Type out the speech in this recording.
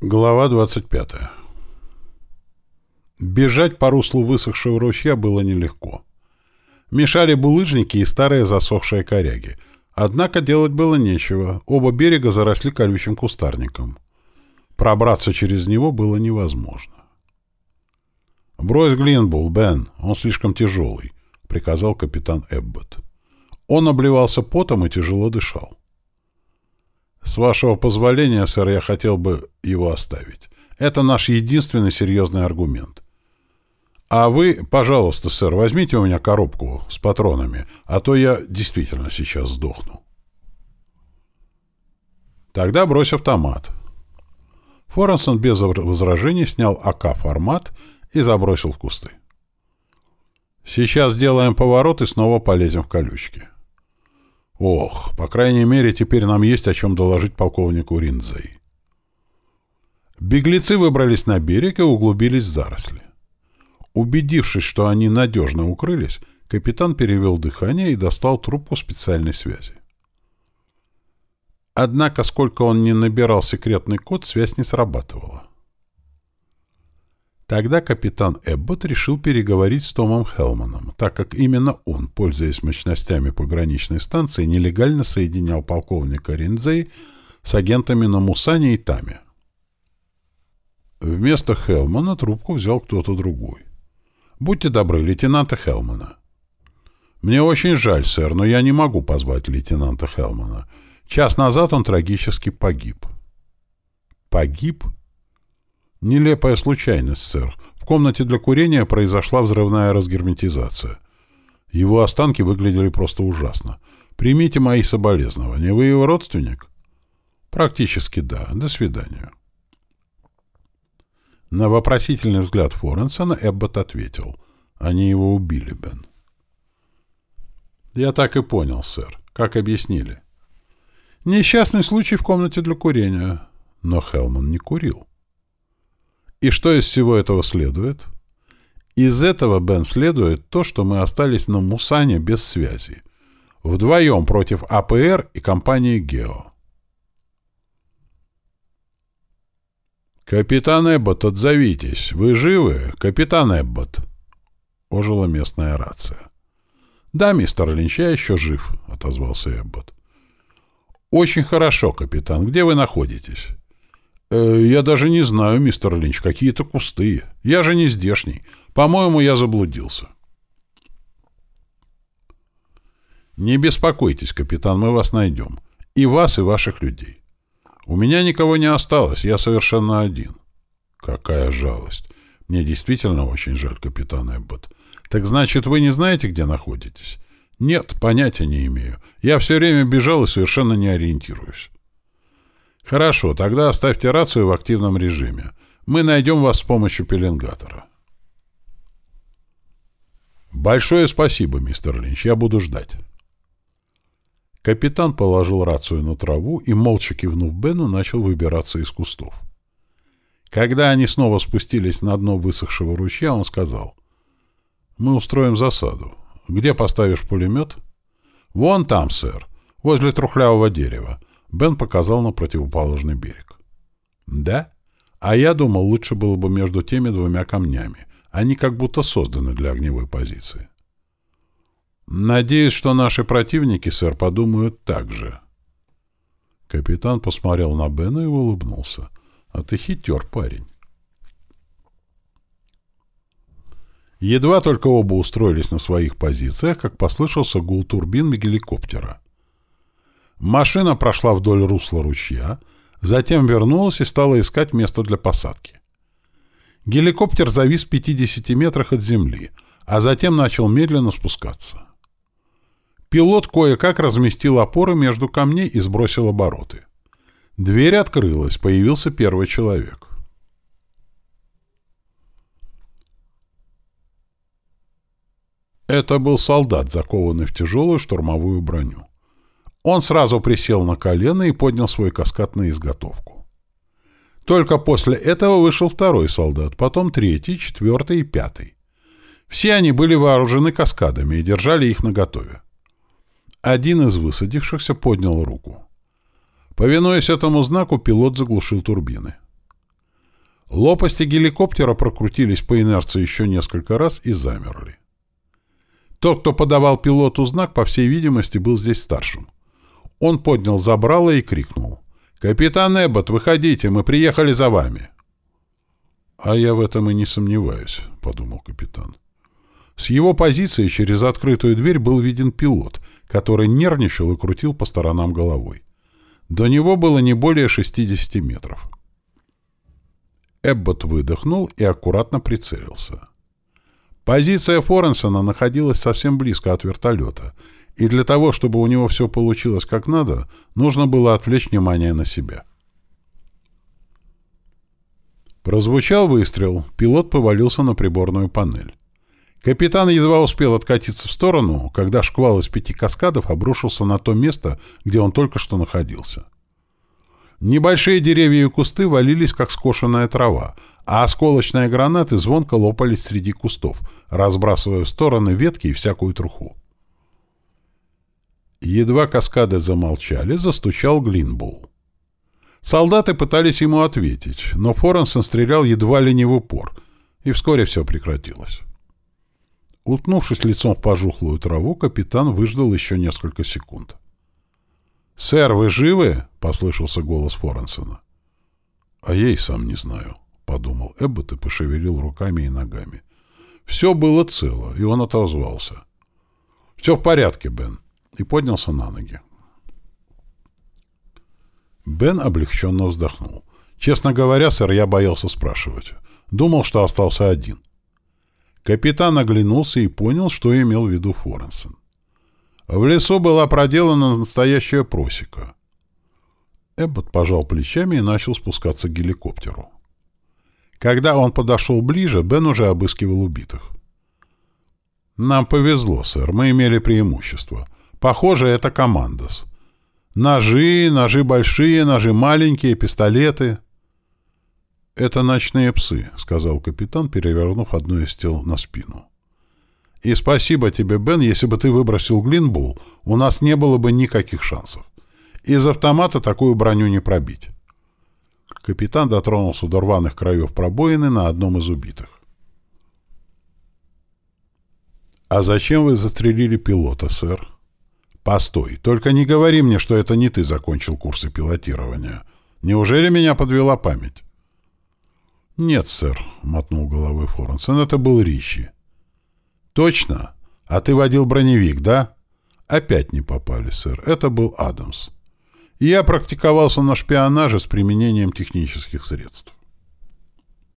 Глава 25. Бежать по руслу высохшего ручья было нелегко. Мешали булыжники и старые засохшие коряги. Однако делать было нечего, оба берега заросли колючим кустарником. Пробраться через него было невозможно. «Брось Глинбул, Бен, он слишком тяжелый», — приказал капитан Эббот. Он обливался потом и тяжело дышал. «С вашего позволения, сэр, я хотел бы его оставить. Это наш единственный серьезный аргумент. А вы, пожалуйста, сэр, возьмите у меня коробку с патронами, а то я действительно сейчас сдохну». «Тогда брось автомат». Форенсон без возражений снял АК-формат и забросил в кусты. «Сейчас сделаем поворот и снова полезем в колючки». Ох, по крайней мере, теперь нам есть о чем доложить полковнику Риндзей. Беглецы выбрались на берег и углубились в заросли. Убедившись, что они надежно укрылись, капитан перевел дыхание и достал трубку специальной связи. Однако, сколько он не набирал секретный код, связь не срабатывала. Тогда капитан Эббот решил переговорить с Томом Хелманом, так как именно он, пользуясь мощностями пограничной станции, нелегально соединял полковника Ринзей с агентами на Мусане и Таме. Вместо Хелмана трубку взял кто-то другой. «Будьте добры, лейтенанта Хелмана». «Мне очень жаль, сэр, но я не могу позвать лейтенанта Хелмана. Час назад он трагически погиб». «Погиб?» Нелепая случайность, сэр. В комнате для курения произошла взрывная разгерметизация. Его останки выглядели просто ужасно. Примите мои соболезнования. Вы его родственник? Практически да. До свидания. На вопросительный взгляд Форенсона Эббот ответил. Они его убили, Бен. Я так и понял, сэр. Как объяснили? Несчастный случай в комнате для курения. Но Хелман не курил. И что из всего этого следует? Из этого, Бен, следует то, что мы остались на Мусане без связи. Вдвоем против АПР и компании «Гео». «Капитан Эббот, отзовитесь! Вы живы, капитан Эббот?» Ожила местная рация. «Да, мистер Линч, еще жив», — отозвался Эббот. «Очень хорошо, капитан. Где вы находитесь?» Э, «Я даже не знаю, мистер Линч, какие-то кусты. Я же не здешний. По-моему, я заблудился». «Не беспокойтесь, капитан, мы вас найдем. И вас, и ваших людей. У меня никого не осталось, я совершенно один». «Какая жалость. Мне действительно очень жаль, капитан Эббот. Так значит, вы не знаете, где находитесь?» «Нет, понятия не имею. Я все время бежал и совершенно не ориентируюсь». Хорошо, тогда оставьте рацию в активном режиме. Мы найдем вас с помощью пеленгатора. Большое спасибо, мистер Линч. Я буду ждать. Капитан положил рацию на траву и, молча кивнув Бену, начал выбираться из кустов. Когда они снова спустились на дно высохшего ручья, он сказал, «Мы устроим засаду. Где поставишь пулемет?» «Вон там, сэр, возле трухлявого дерева. Бен показал на противоположный берег. «Да? А я думал, лучше было бы между теми двумя камнями. Они как будто созданы для огневой позиции». «Надеюсь, что наши противники, сэр, подумают так же». Капитан посмотрел на Бена и улыбнулся. «А ты хитер, парень». Едва только оба устроились на своих позициях, как послышался гул турбин геликоптера. Машина прошла вдоль русла ручья, затем вернулась и стала искать место для посадки. Геликоптер завис в 50 метрах от земли, а затем начал медленно спускаться. Пилот кое-как разместил опоры между камней и сбросил обороты. Дверь открылась, появился первый человек. Это был солдат, закованный в тяжелую штурмовую броню. Он сразу присел на колено и поднял свой каскад на изготовку. Только после этого вышел второй солдат, потом третий, четвертый и пятый. Все они были вооружены каскадами и держали их наготове. Один из высадившихся поднял руку. Повинуясь этому знаку, пилот заглушил турбины. Лопасти геликоптера прокрутились по инерции еще несколько раз и замерли. Тот, кто подавал пилоту знак, по всей видимости, был здесь старшим. Он поднял забрало и крикнул. «Капитан Эббот, выходите, мы приехали за вами!» «А я в этом и не сомневаюсь», — подумал капитан. С его позиции через открытую дверь был виден пилот, который нервничал и крутил по сторонам головой. До него было не более 60 метров. Эббот выдохнул и аккуратно прицелился. Позиция Форенсона находилась совсем близко от вертолета, и для того, чтобы у него все получилось как надо, нужно было отвлечь внимание на себя. Прозвучал выстрел, пилот повалился на приборную панель. Капитан едва успел откатиться в сторону, когда шквал из пяти каскадов обрушился на то место, где он только что находился. Небольшие деревья и кусты валились, как скошенная трава, а осколочные гранаты звонко лопались среди кустов, разбрасывая в стороны ветки и всякую труху. Едва каскады замолчали, застучал Глинбул. Солдаты пытались ему ответить, но Форенсон стрелял едва ли не в упор, и вскоре все прекратилось. Уткнувшись лицом в пожухлую траву, капитан выждал еще несколько секунд. «Сэр, вы живы?» — послышался голос Форенсона. «А я и сам не знаю», — подумал Эббот и пошевелил руками и ногами. Все было цело, и он отозвался. «Все в порядке, Бен», и поднялся на ноги. Бен облегченно вздохнул. «Честно говоря, сэр, я боялся спрашивать. Думал, что остался один». Капитан оглянулся и понял, что имел в виду Форенсон. В лесу была проделана настоящая просека. Эббот пожал плечами и начал спускаться к геликоптеру. Когда он подошел ближе, Бен уже обыскивал убитых. «Нам повезло, сэр, мы имели преимущество. Похоже, это командос. Ножи, ножи большие, ножи маленькие, пистолеты». «Это ночные псы», — сказал капитан, перевернув одно из тел на спину. И спасибо тебе, Бен, если бы ты выбросил Глинбул, у нас не было бы никаких шансов. Из автомата такую броню не пробить. Капитан дотронулся до рваных краев пробоины на одном из убитых. «А зачем вы застрелили пилота, сэр?» «Постой, только не говори мне, что это не ты закончил курсы пилотирования. Неужели меня подвела память?» «Нет, сэр», — мотнул головой Форенсен, — «это был Ричи». «Точно? А ты водил броневик, да?» «Опять не попали, сэр. Это был Адамс. Я практиковался на шпионаже с применением технических средств».